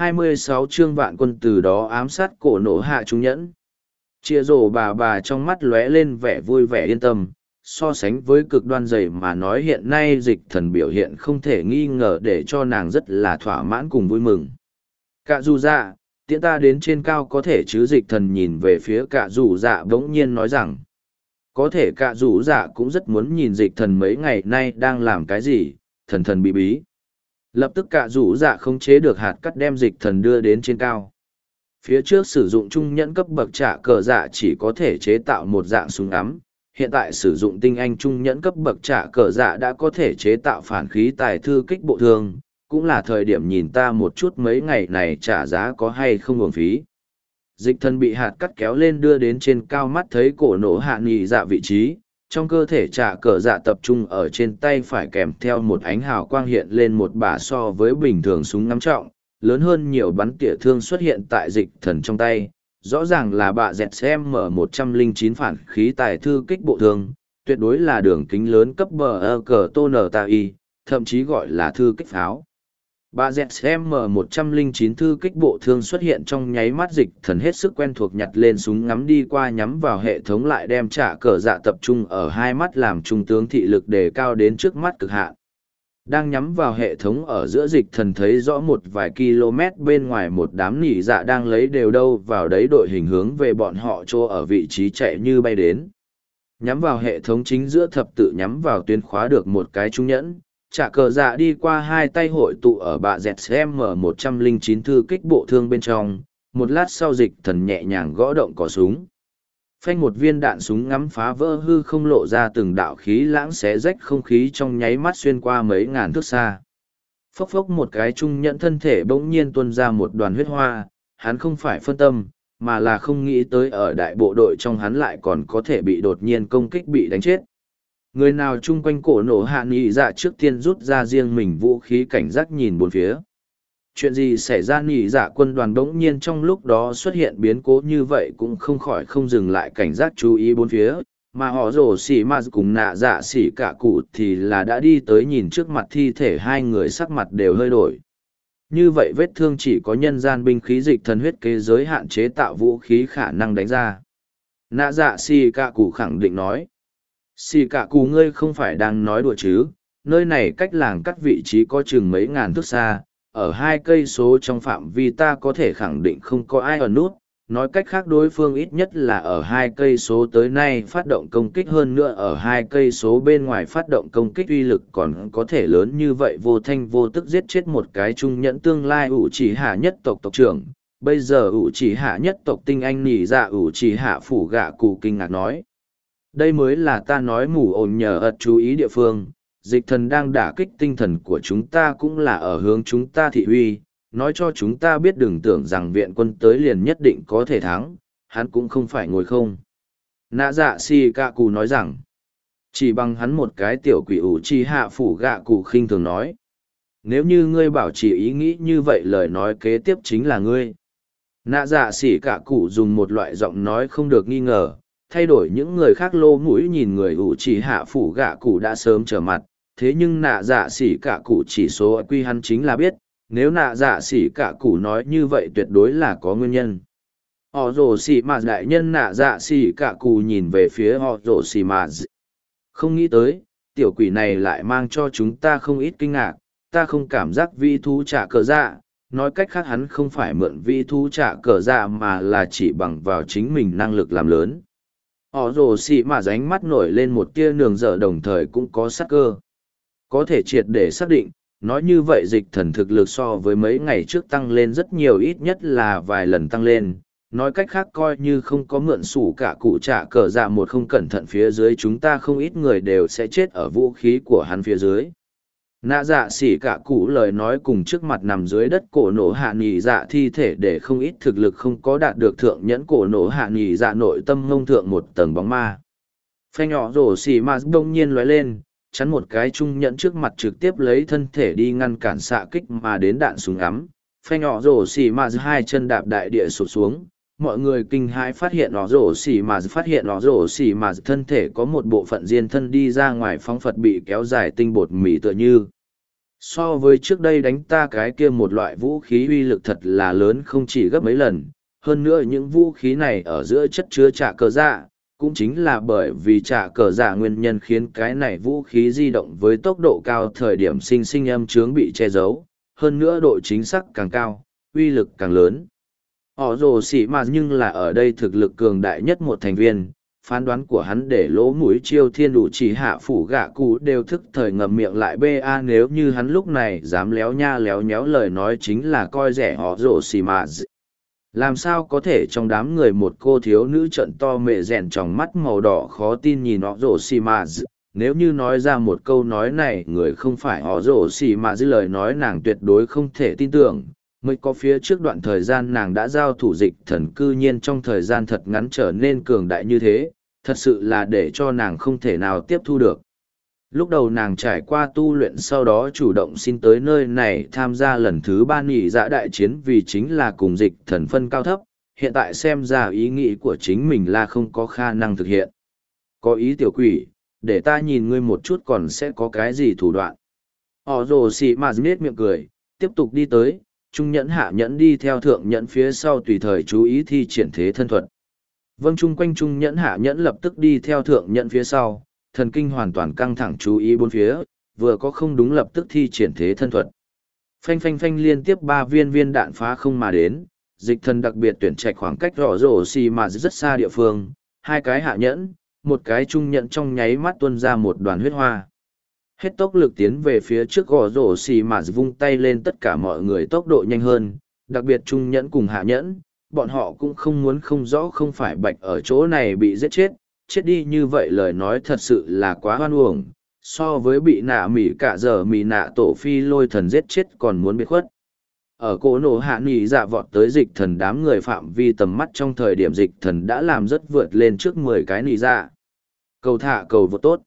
26 chương vạn quân từ đó ám sát cổ nổ hạ trung nhẫn. Chia rổ bà bà trong mắt lóe lên vẻ vui vẻ yên tâm, so sánh với cực đoan dày mà nói hiện nay dịch thần biểu hiện không thể nghi ngờ để cho nàng rất là thỏa mãn cùng vui mừng. Cả dù dạ, tiễn ta đến trên cao có thể chứ dịch thần nhìn về phía cả dù dạ bỗng nhiên nói rằng, có thể cả dù dạ cũng rất muốn nhìn dịch thần mấy ngày nay đang làm cái gì, thần thần bị bí. Lập tức cả rủ dạ không chế được hạt cắt đem dịch thần đưa đến trên cao. Phía trước sử dụng trung nhẫn cấp bậc trả cờ dạ chỉ có thể chế tạo một dạng súng ngắm Hiện tại sử dụng tinh anh trung nhẫn cấp bậc trả cờ dạ đã có thể chế tạo phản khí tài thư kích bộ thương, cũng là thời điểm nhìn ta một chút mấy ngày này trả giá có hay không uổng phí. Dịch thần bị hạt cắt kéo lên đưa đến trên cao mắt thấy cổ nổ hạ nghỉ dạ vị trí, trong cơ thể trả cờ dạ tập trung ở trên tay phải kèm theo một ánh hào quang hiện lên một bả so với bình thường súng ngắm trọng, lớn hơn nhiều bắn tỉa thương xuất hiện tại dịch thần trong tay. Rõ ràng là bạ dẹt xem mở một trăm linh chín phản khí tài thư kích bộ thương, tuyệt đối là đường kính lớn cấp bờ ơ cờ tô nở tạ y, thậm chí gọi là thư kích pháo. Bà ZM-109 thư kích bộ thương xuất hiện trong nháy mắt dịch thần hết sức quen thuộc nhặt lên súng ngắm đi qua nhắm vào hệ thống lại đem trả cờ dạ tập trung ở hai mắt làm trung tướng thị lực đề cao đến trước mắt cực hạn. Đang nhắm vào hệ thống ở giữa dịch thần thấy rõ một vài km bên ngoài một đám nỉ dạ đang lấy đều đâu vào đấy đội hình hướng về bọn họ cho ở vị trí chạy như bay đến. Nhắm vào hệ thống chính giữa thập tự nhắm vào tuyến khóa được một cái trung nhẫn, trả cờ dạ đi qua hai tay hội tụ ở bạ dẹt xem mở một trăm linh chín thư kích bộ thương bên trong. Một lát sau dịch thần nhẹ nhàng gõ động cỏ súng. Phanh một viên đạn súng ngắm phá vỡ hư không lộ ra từng đạo khí lãng xé rách không khí trong nháy mắt xuyên qua mấy ngàn thước xa. Phốc phốc một cái trung nhận thân thể bỗng nhiên tuân ra một đoàn huyết hoa. Hắn không phải phân tâm, mà là không nghĩ tới ở đại bộ đội trong hắn lại còn có thể bị đột nhiên công kích bị đánh chết người nào chung quanh cổ nổ hạ nghị dạ trước tiên rút ra riêng mình vũ khí cảnh giác nhìn bốn phía. Chuyện gì xảy ra nghị dạ quân đoàn đ ố n g nhiên trong lúc đó xuất hiện biến cố như vậy cũng không khỏi không dừng lại cảnh giác chú ý bốn phía, mà họ rổ xỉ m cùng nạ dạ xỉ cả cụ thì là đã đi tới nhìn trước mặt thi thể hai người sắc mặt đều hơi đổi. Như vậy vết thương chỉ có nhân gian binh khí dịch thần huyết kế giới hạn chế tạo vũ khí khả năng đánh ra. Nạ dạ xỉ cả cụ khẳng định nói xì cả cù ngươi không phải đang nói đùa chứ, nơi này cách làng cắt vị trí có chừng mấy ngàn thước xa, ở hai cây số trong phạm vi ta có thể khẳng định không có ai ở nút, nói cách khác đối phương ít nhất là ở hai cây số tới nay phát động công kích hơn nữa ở hai cây số bên ngoài phát động công kích uy lực còn có thể lớn như vậy, vô thanh vô tức giết chết một cái trung nhẫn tương lai ủ chỉ hạ nhất tộc tộc trưởng. Bây giờ ủ chỉ hạ nhất tộc tinh anh nỉ dạ ủ chỉ hạ phủ gạ cụ kinh ngạc nói đây mới là ta nói mù ồn nhờ ật chú ý địa phương. Dịch thần đang đả kích tinh thần của chúng ta cũng là ở hướng chúng ta thị uy. Nói cho chúng ta biết đừng tưởng rằng viện quân tới liền nhất định có thể thắng. Hắn cũng không phải ngồi không. Nạ dạ si ca cù nói rằng, chỉ bằng hắn một cái tiểu quỷ ủ chi hạ phủ gạ cụ khinh thường nói, nếu như ngươi bảo trì ý nghĩ như vậy lời nói kế tiếp chính là ngươi. Nạ dạ xỉ cả cụ dùng một loại giọng nói không được nghi ngờ thay đổi những người khác lô mũi nhìn người ủ chỉ hạ phủ gạ cụ đã sớm trở mặt, thế nhưng nạ dạ xỉ cả cụ chỉ số quy hắn chính là biết, nếu nạ dạ xỉ cả cụ nói như vậy tuyệt đối là có nguyên nhân. Họ rồ xỉ mà đại nhân nạ dạ xỉ cả cụ nhìn về phía họ rồ xỉ mà không nghĩ tới, tiểu quỷ này lại mang cho chúng ta không ít kinh ngạc, ta không cảm giác vi thú trả cờ dạ. Nói cách khác hắn không phải mượn vi thú trả cờ dạ mà là chỉ bằng vào chính mình năng lực làm lớn họ rồ xì mà ránh mắt nổi lên một tia nường dở đồng thời cũng có sắc cơ. Có thể triệt để xác định, nói như vậy dịch thần thực lực so với mấy ngày trước tăng lên rất nhiều ít nhất là vài lần tăng lên. Nói cách khác coi như không có mượn sủ cả cụ trả cờ dạ một không cẩn thận phía dưới chúng ta không ít người đều sẽ chết ở vũ khí của hắn phía dưới nạ dạ xỉ cả cụ lời nói cùng trước mặt nằm dưới đất cổ nổ hạ nghỉ dạ thi thể để không ít thực lực không có đạt được thượng nhẫn cổ nổ hạ nghỉ dạ nội tâm ngông thượng một tầng bóng ma. Phe nhỏ rổ xỉ ma đông nhiên lóe lên, chắn một cái trung nhẫn trước mặt trực tiếp lấy thân thể đi ngăn cản xạ kích mà đến đạn súng ngắm. Phe nhỏ rổ xỉ ma hai chân đạp đại địa sụt xuống mọi người kinh hãi phát hiện nó rổ xỉ mà phát hiện nó rổ xỉ mà thân thể có một bộ phận diên thân đi ra ngoài phóng phật bị kéo dài tinh bột mì tựa như So với trước đây đánh ta cái kia một loại vũ khí uy lực thật là lớn không chỉ gấp mấy lần, hơn nữa những vũ khí này ở giữa chất chứa trả cờ dạ, cũng chính là bởi vì trả cờ dạ nguyên nhân khiến cái này vũ khí di động với tốc độ cao thời điểm sinh sinh âm chướng bị che giấu, hơn nữa độ chính xác càng cao, uy lực càng lớn. Họ rồ xỉ mà nhưng là ở đây thực lực cường đại nhất một thành viên, phán đoán của hắn để lỗ mũi chiêu thiên đủ chỉ hạ phủ gạ cụ đều thức thời ngậm miệng lại ba nếu như hắn lúc này dám léo nha léo nhéo lời nói chính là coi rẻ họ rồ xì mà. Làm sao có thể trong đám người một cô thiếu nữ trận to mệ rèn trong mắt màu đỏ khó tin nhìn họ rồ xì mà. Nếu như nói ra một câu nói này người không phải họ rồ xì mà. Lời nói nàng tuyệt đối không thể tin tưởng mới có phía trước đoạn thời gian nàng đã giao thủ dịch thần cư nhiên trong thời gian thật ngắn trở nên cường đại như thế, thật sự là để cho nàng không thể nào tiếp thu được. Lúc đầu nàng trải qua tu luyện sau đó chủ động xin tới nơi này tham gia lần thứ ba nghỉ dạ đại chiến vì chính là cùng dịch thần phân cao thấp, hiện tại xem ra ý nghĩ của chính mình là không có khả năng thực hiện. Có ý tiểu quỷ, để ta nhìn ngươi một chút còn sẽ có cái gì thủ đoạn. Họ rồ xị mà miệng cười, tiếp tục đi tới, trung nhẫn hạ nhẫn đi theo thượng nhẫn phía sau tùy thời chú ý thi triển thế thân thuật. Vâng chung quanh trung nhẫn hạ nhẫn lập tức đi theo thượng nhẫn phía sau, thần kinh hoàn toàn căng thẳng chú ý bốn phía, vừa có không đúng lập tức thi triển thế thân thuật. Phanh phanh phanh liên tiếp ba viên viên đạn phá không mà đến, dịch thần đặc biệt tuyển trạch khoảng cách rõ rổ xì mà rất xa địa phương, hai cái hạ nhẫn, một cái trung nhẫn trong nháy mắt tuôn ra một đoàn huyết hoa. Hết tốc lực tiến về phía trước gò rổ xì mà vung tay lên tất cả mọi người tốc độ nhanh hơn, đặc biệt trung nhẫn cùng hạ nhẫn, bọn họ cũng không muốn không rõ không phải bạch ở chỗ này bị giết chết, chết đi như vậy lời nói thật sự là quá hoan uổng, so với bị nạ mỉ cả giờ mỉ nạ tổ phi lôi thần giết chết còn muốn biết khuất. Ở cỗ nổ hạ nghỉ dạ vọt tới dịch thần đám người phạm vi tầm mắt trong thời điểm dịch thần đã làm rất vượt lên trước mười cái nghỉ dạ. Cầu thả cầu vượt tốt.